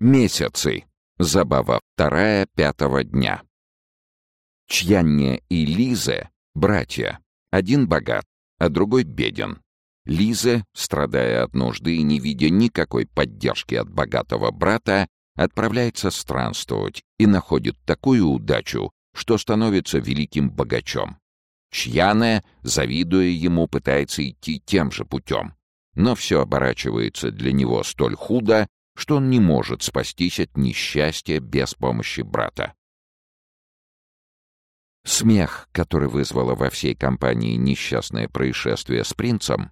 Месяцы. Забава вторая пятого дня. Чьянне и Лизе — братья. Один богат, а другой беден. Лизе, страдая от нужды и не видя никакой поддержки от богатого брата, отправляется странствовать и находит такую удачу, что становится великим богачом. Чьяне, завидуя ему, пытается идти тем же путем. Но все оборачивается для него столь худо, что он не может спастись от несчастья без помощи брата. Смех, который вызвало во всей компании несчастное происшествие с принцем,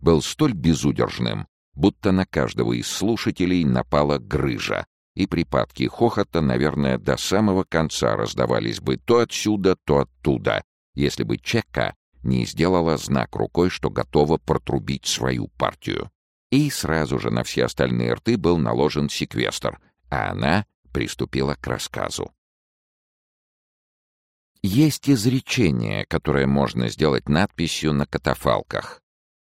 был столь безудержным, будто на каждого из слушателей напала грыжа, и припадки хохота, наверное, до самого конца раздавались бы то отсюда, то оттуда, если бы Чекка не сделала знак рукой, что готова протрубить свою партию и сразу же на все остальные рты был наложен секвестр, а она приступила к рассказу. Есть изречение, которое можно сделать надписью на катафалках.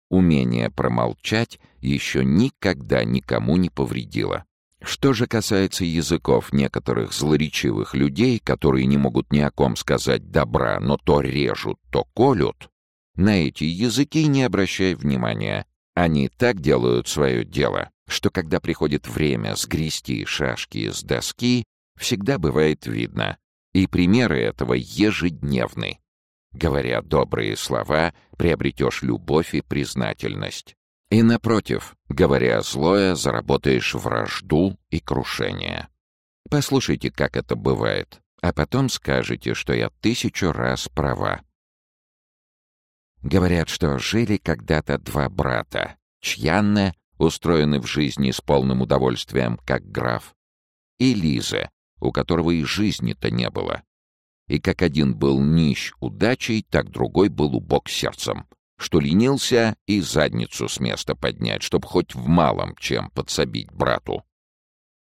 Умение промолчать еще никогда никому не повредило. Что же касается языков некоторых злоречивых людей, которые не могут ни о ком сказать добра, но то режут, то колют, на эти языки не обращай внимания. Они так делают свое дело, что когда приходит время сгрести шашки с доски, всегда бывает видно. И примеры этого ежедневны. Говоря добрые слова, приобретешь любовь и признательность. И напротив, говоря злое, заработаешь вражду и крушение. Послушайте, как это бывает, а потом скажете, что я тысячу раз права. Говорят, что жили когда-то два брата. Чьянне, устроенный в жизни с полным удовольствием, как граф, и Лиза, у которого и жизни-то не было. И как один был нищ удачей, так другой был убог сердцем, что ленился и задницу с места поднять, чтоб хоть в малом чем подсобить брату.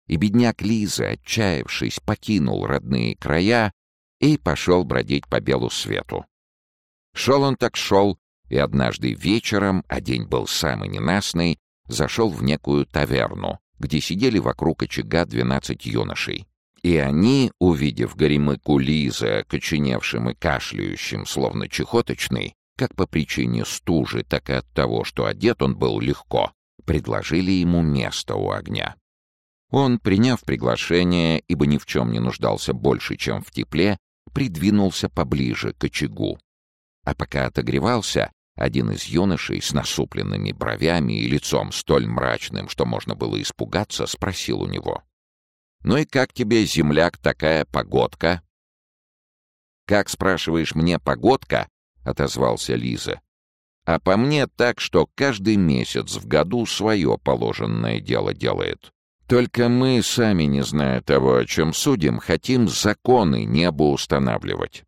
И бедняк Лиза, отчаявшись, покинул родные края и пошел бродить по белу свету. Шел он так шел, и однажды вечером, а день был самый ненастный, зашел в некую таверну, где сидели вокруг очага двенадцать юношей. И они, увидев горемыку Лиза, коченевшим и кашляющим, словно чехоточный, как по причине стужи, так и от того, что одет он был легко, предложили ему место у огня. Он, приняв приглашение, ибо ни в чем не нуждался больше, чем в тепле, придвинулся поближе к очагу а пока отогревался, один из юношей с насупленными бровями и лицом столь мрачным, что можно было испугаться, спросил у него. «Ну и как тебе, земляк, такая погодка?» «Как, спрашиваешь, мне погодка?» — отозвался Лиза. «А по мне так, что каждый месяц в году свое положенное дело делает. Только мы, сами не зная того, о чем судим, хотим законы небу устанавливать.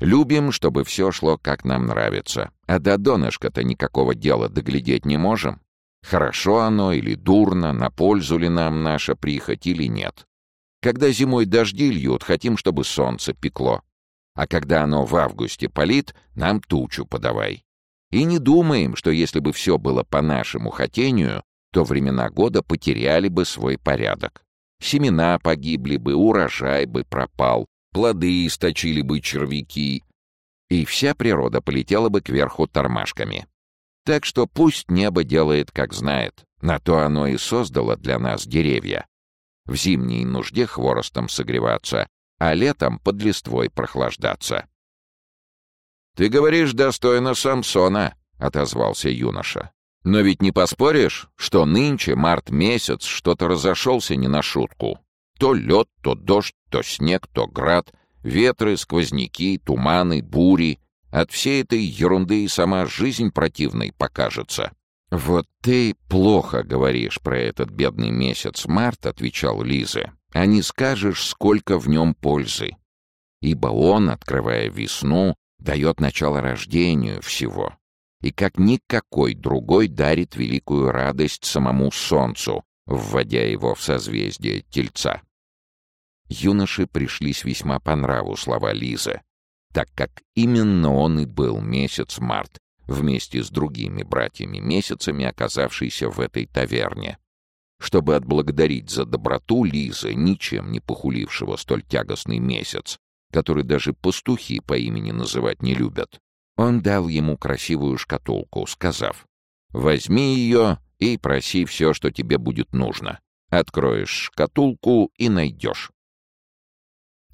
Любим, чтобы все шло, как нам нравится. А до донышка-то никакого дела доглядеть не можем. Хорошо оно или дурно, на пользу ли нам наша прихоть или нет. Когда зимой дожди льют, хотим, чтобы солнце пекло. А когда оно в августе палит, нам тучу подавай. И не думаем, что если бы все было по нашему хотению, то времена года потеряли бы свой порядок. Семена погибли бы, урожай бы пропал, плоды источили бы червяки, и вся природа полетела бы кверху тормашками. Так что пусть небо делает, как знает, на то оно и создало для нас деревья. В зимней нужде хворостом согреваться, а летом под листвой прохлаждаться. «Ты говоришь достойно Самсона», — отозвался юноша. «Но ведь не поспоришь, что нынче, март месяц, что-то разошелся не на шутку. То лед, то дождь, то снег, то град, ветры, сквозняки, туманы, бури. От всей этой ерунды и сама жизнь противной покажется. «Вот ты плохо говоришь про этот бедный месяц март», — отвечал Лиза, «а не скажешь, сколько в нем пользы. Ибо он, открывая весну, дает начало рождению всего, и как никакой другой дарит великую радость самому солнцу, вводя его в созвездие Тельца. Юноше пришлись весьма по нраву слова Лизы, так как именно он и был месяц март, вместе с другими братьями-месяцами, оказавшийся в этой таверне. Чтобы отблагодарить за доброту Лизы, ничем не похулившего столь тягостный месяц, который даже пастухи по имени называть не любят, он дал ему красивую шкатулку, сказав, «Возьми ее и проси все, что тебе будет нужно. Откроешь шкатулку и найдешь».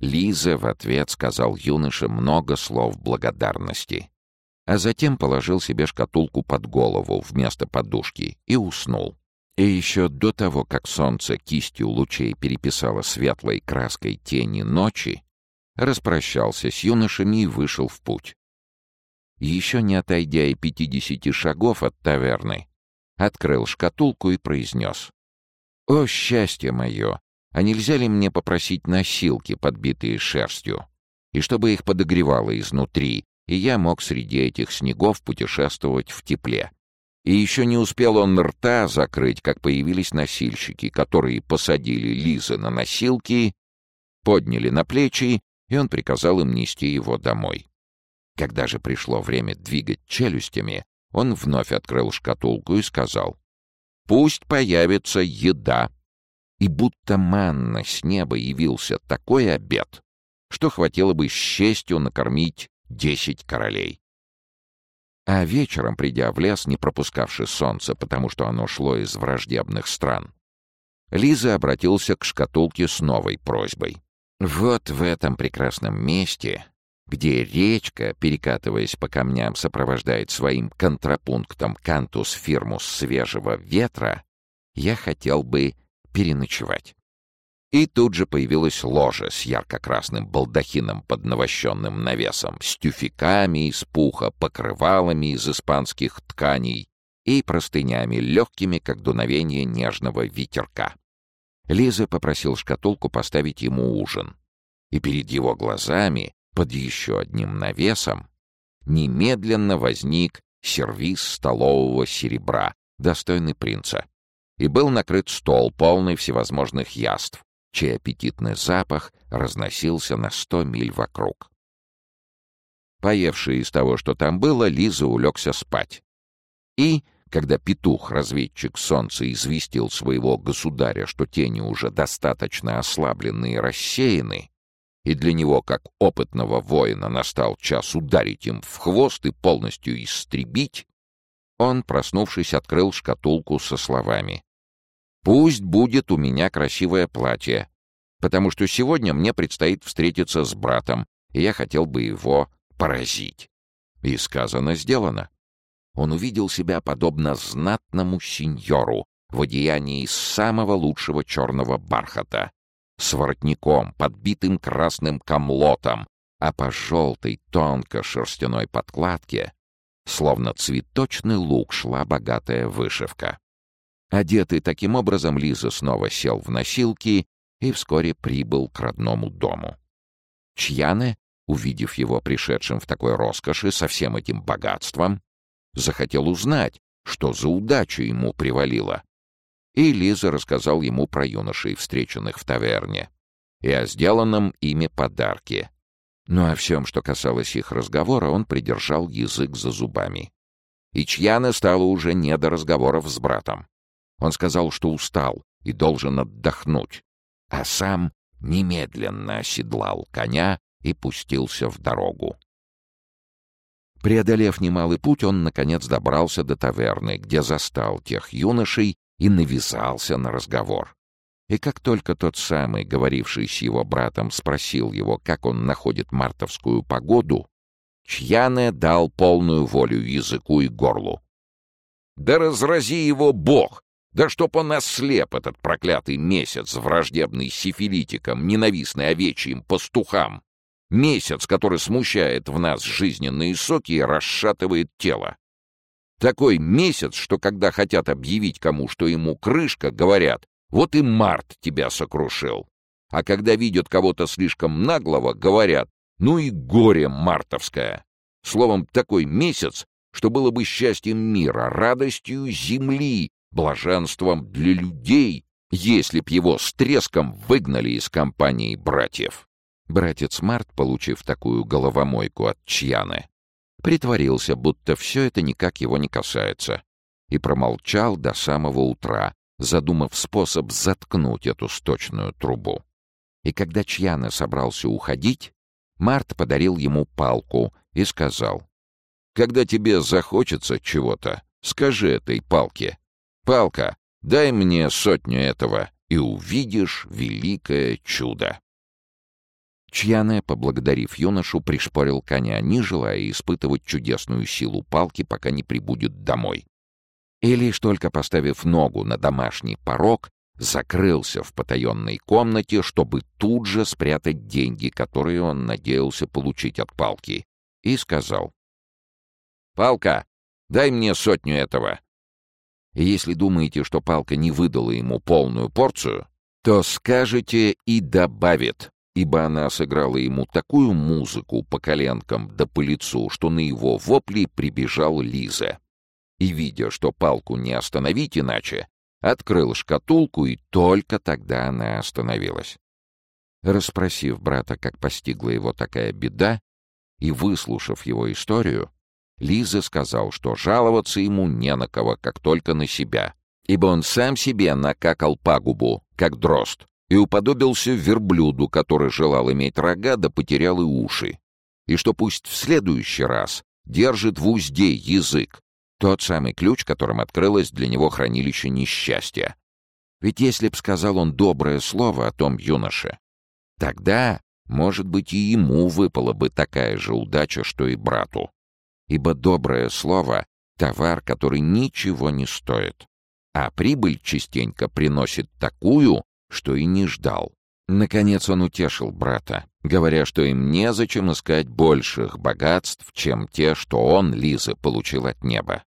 Лиза в ответ сказал юноше много слов благодарности, а затем положил себе шкатулку под голову вместо подушки и уснул. И еще до того, как солнце кистью лучей переписало светлой краской тени ночи, распрощался с юношами и вышел в путь. Еще не отойдя и пятидесяти шагов от таверны, открыл шкатулку и произнес. «О, счастье мое! А нельзя ли мне попросить носилки, подбитые шерстью, и чтобы их подогревало изнутри, и я мог среди этих снегов путешествовать в тепле?» И еще не успел он рта закрыть, как появились носильщики, которые посадили Лизы на носилки, подняли на плечи, и он приказал им нести его домой. Когда же пришло время двигать челюстями, он вновь открыл шкатулку и сказал, «Пусть появится еда». И будто манна с неба явился такой обед, что хватило бы с честью накормить десять королей. А вечером, придя в лес, не пропускавший солнце, потому что оно шло из враждебных стран, Лиза обратился к шкатулке с новой просьбой. «Вот в этом прекрасном месте где речка, перекатываясь по камням, сопровождает своим контрапунктом кантус фирмус свежего ветра, я хотел бы переночевать. И тут же появилась ложа с ярко-красным балдахином под навощенным навесом, с тюфяками из пуха, покрывалами из испанских тканей и простынями, легкими, как дуновение нежного ветерка. Лиза попросил шкатулку поставить ему ужин. И перед его глазами под еще одним навесом немедленно возник сервиз столового серебра, достойный принца. И был накрыт стол, полный всевозможных яств, чей аппетитный запах разносился на сто миль вокруг. Поевший из того, что там было, Лиза улегся спать. И, когда петух-разведчик солнца известил своего государя, что тени уже достаточно ослаблены и рассеяны, и для него, как опытного воина, настал час ударить им в хвост и полностью истребить, он, проснувшись, открыл шкатулку со словами «Пусть будет у меня красивое платье, потому что сегодня мне предстоит встретиться с братом, и я хотел бы его поразить». И сказано, сделано. Он увидел себя подобно знатному сеньору в одеянии из самого лучшего черного бархата, с воротником, подбитым красным комлотом, а по желтой тонко-шерстяной подкладке, словно цветочный лук, шла богатая вышивка. Одетый таким образом, Лиза снова сел в носилки и вскоре прибыл к родному дому. Чьяне, увидев его пришедшим в такой роскоши со всем этим богатством, захотел узнать, что за удача ему привалила. И Лиза рассказал ему про юношей, встреченных в таверне, и о сделанном ими подарке. Но о всем, что касалось их разговора, он придержал язык за зубами. И Чьяна стало уже не до разговоров с братом. Он сказал, что устал и должен отдохнуть, а сам немедленно оседлал коня и пустился в дорогу. Преодолев немалый путь, он, наконец, добрался до таверны, где застал тех юношей, и навязался на разговор. И как только тот самый, говоривший с его братом, спросил его, как он находит мартовскую погоду, Чьяне дал полную волю языку и горлу. «Да разрази его Бог! Да чтоб он ослеп, этот проклятый месяц, враждебный сифилитикам, ненавистный овечьим пастухам! Месяц, который смущает в нас жизненные соки и расшатывает тело! Такой месяц, что когда хотят объявить кому, что ему крышка, говорят, вот и март тебя сокрушил. А когда видят кого-то слишком наглого, говорят, ну и горе мартовское. Словом, такой месяц, что было бы счастьем мира, радостью земли, блаженством для людей, если б его с треском выгнали из компании братьев. Братец Март, получив такую головомойку от Чьяны, притворился, будто все это никак его не касается, и промолчал до самого утра, задумав способ заткнуть эту сточную трубу. И когда Чьяна собрался уходить, Март подарил ему палку и сказал, «Когда тебе захочется чего-то, скажи этой палке, «Палка, дай мне сотню этого, и увидишь великое чудо». Чьяне, поблагодарив юношу, пришпорил коня, не желая испытывать чудесную силу палки, пока не прибудет домой. И лишь только поставив ногу на домашний порог, закрылся в потаенной комнате, чтобы тут же спрятать деньги, которые он надеялся получить от палки, и сказал. «Палка, дай мне сотню этого. И если думаете, что палка не выдала ему полную порцию, то скажете и добавит, ибо она сыграла ему такую музыку по коленкам да по лицу, что на его вопли прибежал Лиза. И, видя, что палку не остановить иначе, открыл шкатулку, и только тогда она остановилась. Расспросив брата, как постигла его такая беда, и выслушав его историю, Лиза сказал, что жаловаться ему не на кого, как только на себя, ибо он сам себе накакал пагубу, как дрозд, и уподобился верблюду, который желал иметь рога, да потерял и уши, и что пусть в следующий раз держит в узде язык, тот самый ключ, которым открылось для него хранилище несчастья. Ведь если б сказал он доброе слово о том юноше, тогда, может быть, и ему выпала бы такая же удача, что и брату ибо доброе слово — товар, который ничего не стоит, а прибыль частенько приносит такую, что и не ждал. Наконец он утешил брата, говоря, что им незачем искать больших богатств, чем те, что он, Лиза, получил от неба.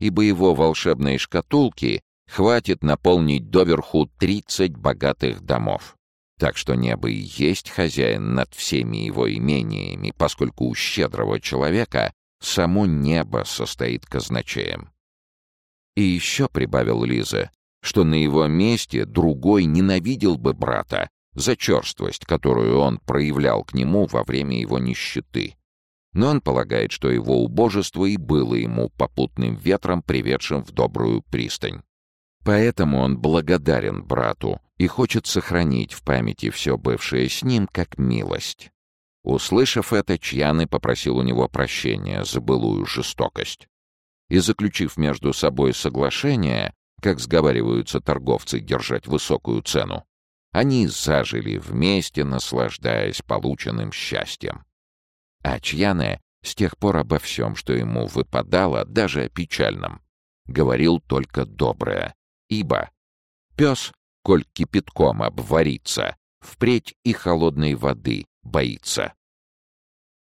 Ибо его волшебной шкатулки хватит наполнить доверху тридцать богатых домов. Так что небо и есть хозяин над всеми его имениями, поскольку у щедрого человека Само небо состоит казначеем. И еще прибавил Лиза, что на его месте другой ненавидел бы брата за черствость, которую он проявлял к нему во время его нищеты. Но он полагает, что его убожество и было ему попутным ветром, приведшим в добрую пристань. Поэтому он благодарен брату и хочет сохранить в памяти все бывшее с ним как милость. Услышав это, Чьяны попросил у него прощения за былую жестокость. И, заключив между собой соглашение, как сговариваются торговцы держать высокую цену, они зажили вместе, наслаждаясь полученным счастьем. А Чьяне с тех пор обо всем, что ему выпадало, даже о печальном, говорил только доброе, ибо пес, коль кипятком обварится, впредь и холодной воды боится.